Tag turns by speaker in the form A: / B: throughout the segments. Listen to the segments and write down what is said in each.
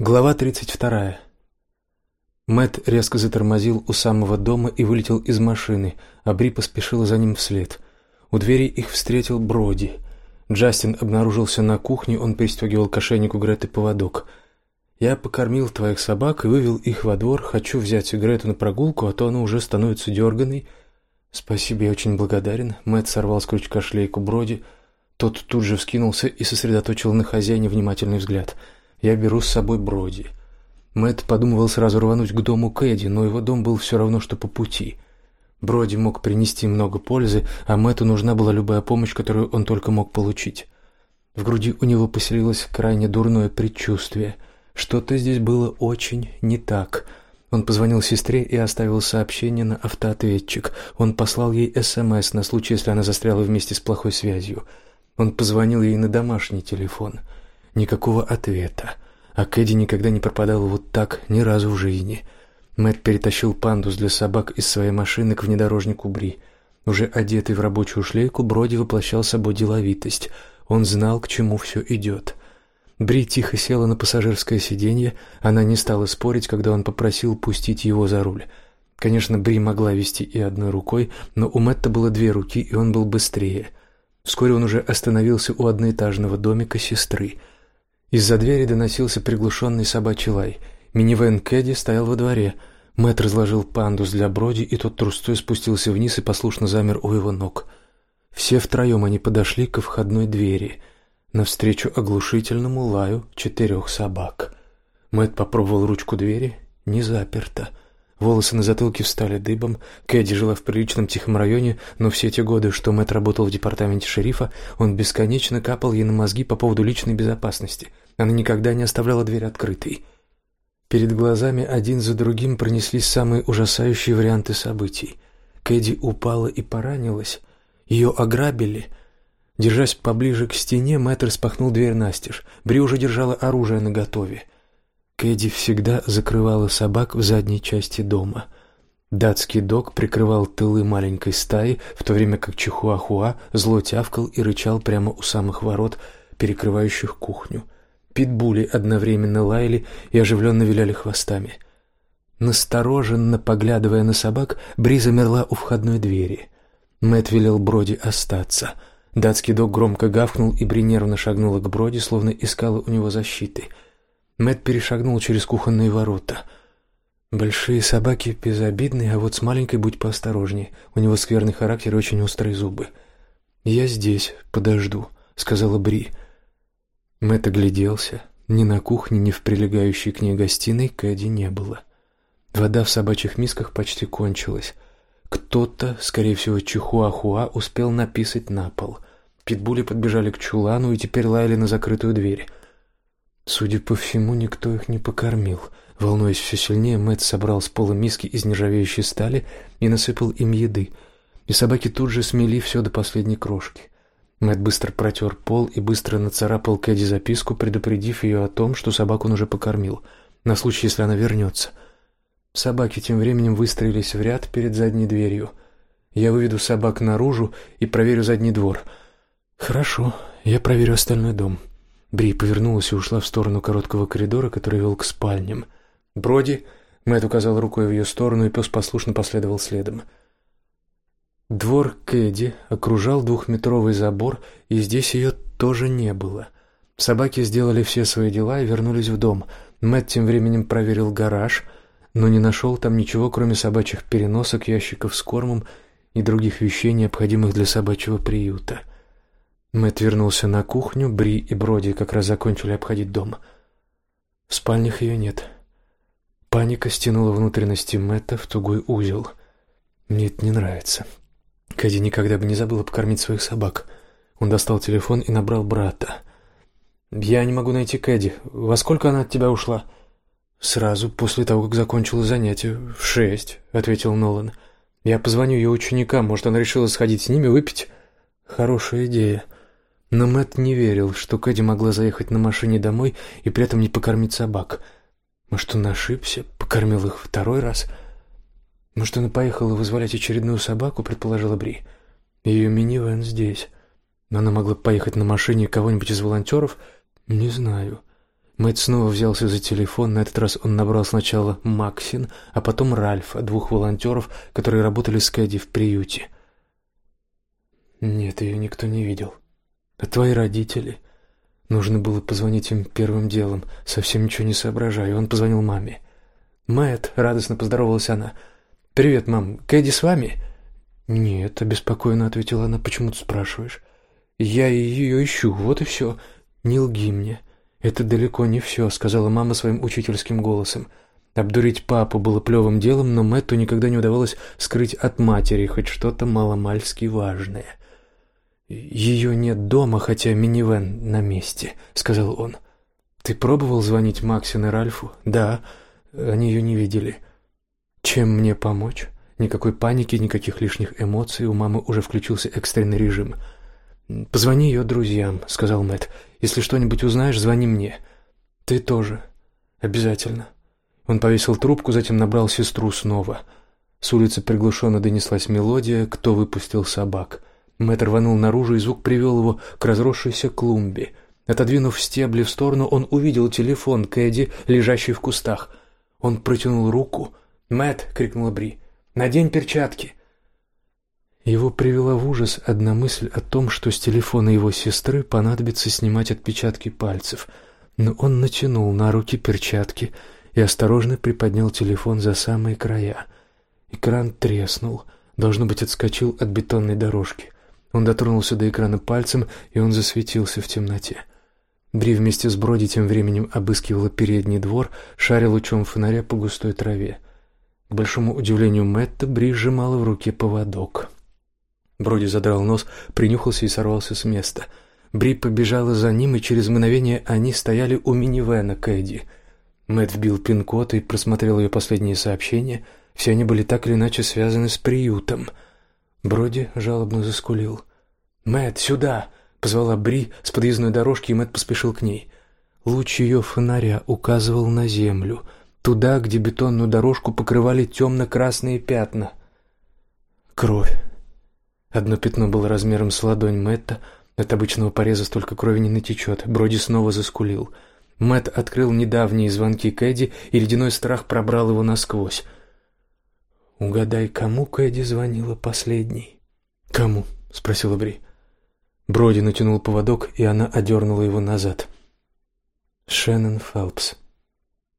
A: Глава 32. Мэт резко затормозил у самого дома и вылетел из машины, а Бри поспешила за ним вслед. У двери их встретил Броди. Джастин обнаружился на кухне, он пристегивал к ошейнику Греты поводок. «Я покормил твоих собак и вывел их во двор. Хочу взять Грету на прогулку, а то она уже становится дерганой». «Спасибо, я очень благодарен». Мэт сорвал с крючка шлейку Броди. Тот тут же вскинулся и сосредоточил на хозяине внимательный взгляд – я беру с собой Броди. Мэт подумывал сразу рвануть к дому Кэди, но его дом был все равно, что по пути. Броди мог принести много пользы, а Мэту нужна была любая помощь, которую он только мог получить. В груди у него поселилось крайне дурное предчувствие. Что-то здесь было очень не так. Он позвонил сестре и оставил сообщение на автоответчик. Он послал ей СМС на случай, если она застряла вместе с плохой связью. Он позвонил ей на домашний телефон — Никакого ответа. А Кэдди никогда не пропадал вот так ни разу в жизни. Мэтт перетащил пандус для собак из своей машины к внедорожнику Бри. Уже одетый в рабочую шлейку, Броди воплощал собой деловитость. Он знал, к чему все идет. Бри тихо села на пассажирское сиденье. Она не стала спорить, когда он попросил пустить его за руль. Конечно, Бри могла вести и одной рукой, но у Мэтта было две руки, и он был быстрее. Вскоре он уже остановился у одноэтажного домика сестры — из-за двери доносился приглушенный собачий лай. Минивэн Кэдди стоял во дворе. Мэтт разложил пандус для Броди, и тот трустой спустился вниз и послушно замер у его ног. Все втроем они подошли ко входной двери, навстречу оглушительному лаю четырех собак. Мэтт попробовал ручку двери, не заперта. Волосы на затылке встали дыбом. Кэдди жила в приличном тихом районе, но все те годы, что Мэтт работал в департаменте шерифа, он бесконечно капал ей на мозги по поводу личной безопасности — она никогда не оставляла дверь открытой. Перед глазами один за другим пронеслись самые ужасающие варианты событий. Кэдди упала и поранилась. Ее ограбили. Держась поближе к стене, Мэтт распахнул дверь настежь. Бри уже держала оружие наготове. Кэдди всегда закрывала собак в задней части дома. Датский дог прикрывал тылы маленькой стаи, в то время как Чихуахуа зло тявкал и рычал прямо у самых ворот, перекрывающих кухню. Питбули одновременно лаяли и оживленно виляли хвостами. Настороженно поглядывая на собак, Бри замерла у входной двери. Мэтт велел Броди остаться. Датский дог громко гавкнул, и Бри нервно шагнула к Броди, словно искала у него защиты. Мэтт перешагнул через кухонные ворота. Большие собаки безобидные, а вот с маленькой будь поосторожнее. У него скверный характер и очень острые зубы. «Я здесь, подожду», — сказала Бри. Мэтт огляделся. Ни на кухне, ни в прилегающей к ней гостиной Кэдди не было. Вода в собачьих мисках почти кончилась. Кто-то, скорее всего, Чихуахуа, успел написать на пол. Питбули подбежали к чулану и теперь лаяли на закрытую дверь. Судя по всему, никто их не покормил. Волнуясь все сильнее, Мэтт собрал с пола миски из нержавеющей стали и насыпал им еды. И собаки тут же смели все до последней крошки. Мэт быстро протер пол и быстро нацарапал Кэдди записку, предупредив ее о том, что собаку он уже покормил, на случай, если она вернется. Собаки тем временем выстроились в ряд перед задней дверью. Я выведу собак наружу и проверю задний двор. Хорошо, я проверю остальной дом. Бри повернулась и ушла в сторону короткого коридора, который вел к спальням. Броди, Мэт указал рукой в ее сторону, и пес послушно последовал следом. Двор Кэдди окружал двухметровый забор, и здесь ее тоже не было. Собаки сделали все свои дела и вернулись в дом. Мэтт тем временем проверил гараж, но не нашел там ничего, кроме собачьих переносок, ящиков с кормом и других вещей, необходимых для собачьего приюта. Мэтт вернулся на кухню, Бри и Броди как раз закончили обходить дом. В спальнях ее нет. Паника стянула внутренности Мэтта в тугой узел. Мне это не нравится. Кэдди никогда бы не забыла покормить своих собак. Он достал телефон и набрал брата. «Я не могу найти Кэдди. Во сколько она от тебя ушла?» «Сразу после того, как закончила занятие. В шесть», — ответил Нолан. «Я позвоню ее ученикам. Может, она решила сходить с ними выпить?» «Хорошая идея». Но Мэтт не верил, что Кэдди могла заехать на машине домой и при этом не покормить собак. Может, он ошибся, покормил их второй раз — «Может, она поехала вызволять очередную собаку?» — предположила Бри. «Ее минивэн здесь. Но она могла поехать на машине кого-нибудь из волонтеров?» «Не знаю. Мэтт снова взялся за телефон. На этот раз он набрал сначала Максин, а потом Ральфа, двух волонтеров, которые работали с Кэдди в приюте. «Нет, ее никто не видел. А твои родители?» Нужно было позвонить им первым делом, совсем ничего не соображая. Он позвонил маме. «Мэтт», — радостно поздоровалась она. «Привет, мам. Кэдди с вами?» «Нет», — обеспокоенно ответила она. «Почему ты спрашиваешь?» «Я ее ищу, вот и все. Не лги мне». «Это далеко не все», — сказала мама своим учительским голосом. Обдурить папу было плевым делом, но Мэтту никогда не удавалось скрыть от матери хоть что-то маломальски важное. «Ее нет дома, хотя минивэн на месте», — сказал он. «Ты пробовал звонить Максин и Ральфу?» «Да, они ее не видели». «Чем мне помочь?» Никакой паники, никаких лишних эмоций, у мамы уже включился экстренный режим — «Позвони ее друзьям», — сказал Мэтт. «Если что-нибудь узнаешь, звони мне». «Ты тоже. Обязательно». Он повесил трубку, затем набрал сестру снова. С улицы приглушенно донеслась мелодия «Кто выпустил собак?». Мэтт рванул наружу, и звук привел его к разросшейся клумбе. Отодвинув стебли в сторону, он увидел телефон Кэдди, лежащий в кустах. Он протянул руку. «Мэтт!» — крикнула Бри. «Надень перчатки!» Его привела в ужас одна мысль о том, что с телефона его сестры понадобится снимать отпечатки пальцев. Но он натянул на руки перчатки и осторожно приподнял телефон за самые края. Экран треснул, должно быть, отскочил от бетонной дорожки. Он дотронулся до экрана пальцем, и он засветился в темноте. Бри вместе с Броди тем временем обыскивала передний двор, шаря лучом фонаря по густой траве. К большому удивлению Мэтта, Бри сжимала в руке поводок. Броди задрал нос, принюхался и сорвался с места. Бри побежала за ним, и через мгновение они стояли у минивэна Кэдди. Мэтт вбил пин-код и просмотрел ее последние сообщения. Все они были так или иначе связаны с приютом. Броди жалобно заскулил. «Мэтт, сюда!» — позвала Бри с подъездной дорожки, и Мэтт поспешил к ней. Луч ее фонаря указывал на землю, туда, где бетонную дорожку покрывали темно-красные пятна. Кровь. Одно пятно было размером с ладонь Мэтта. От обычного пореза столько крови не натечет. Броди снова заскулил. Мэтт открыл недавние звонки Кэдди, и ледяной страх пробрал его насквозь. «Угадай, кому Кэдди звонила последней?» «Кому?» — спросила Бри. Броди натянул поводок, и она одернула его назад. «Шеннон Фелпс».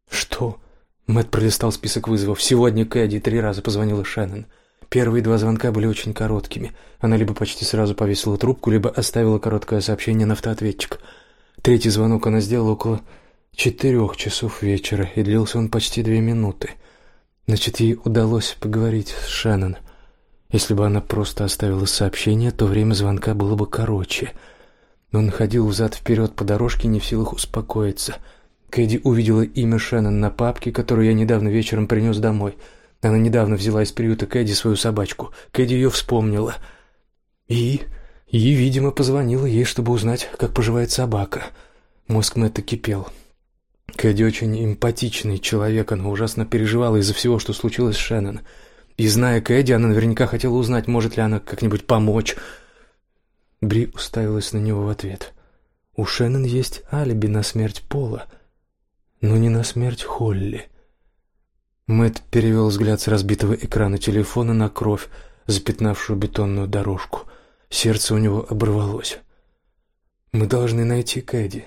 A: «Что?» Мэтт пролистал список вызовов. «Сегодня Кэдди три раза позвонила Шеннон». Первые два звонка были очень короткими. Она либо почти сразу повесила трубку, либо оставила короткое сообщение на автоответчик. Третий звонок она сделала около четырех часов вечера, и длился он почти две минуты. Значит, ей удалось поговорить с Шеннон. Если бы она просто оставила сообщение, то время звонка было бы короче. Он ходил взад-вперед по дорожке, не в силах успокоиться. Кэдди увидела имя Шеннон на папке, которую я недавно вечером принес домой — она недавно взяла из приюта Кэдди свою собачку. Кэдди ее вспомнила. И... И, видимо, позвонила ей, чтобы узнать, как поживает собака. Мозг Мэтта кипел. Кэдди очень эмпатичный человек, она ужасно переживала из-за всего, что случилось с Шеннон. И, зная Кэдди, она наверняка хотела узнать, может ли она как-нибудь помочь. Бри уставилась на него в ответ. У Шеннон есть алиби на смерть Пола, но не на смерть Холли. Мэт перевел взгляд с разбитого экрана телефона на кровь, запятнавшую бетонную дорожку. Сердце у него оборвалось. «Мы должны найти Кэдди»,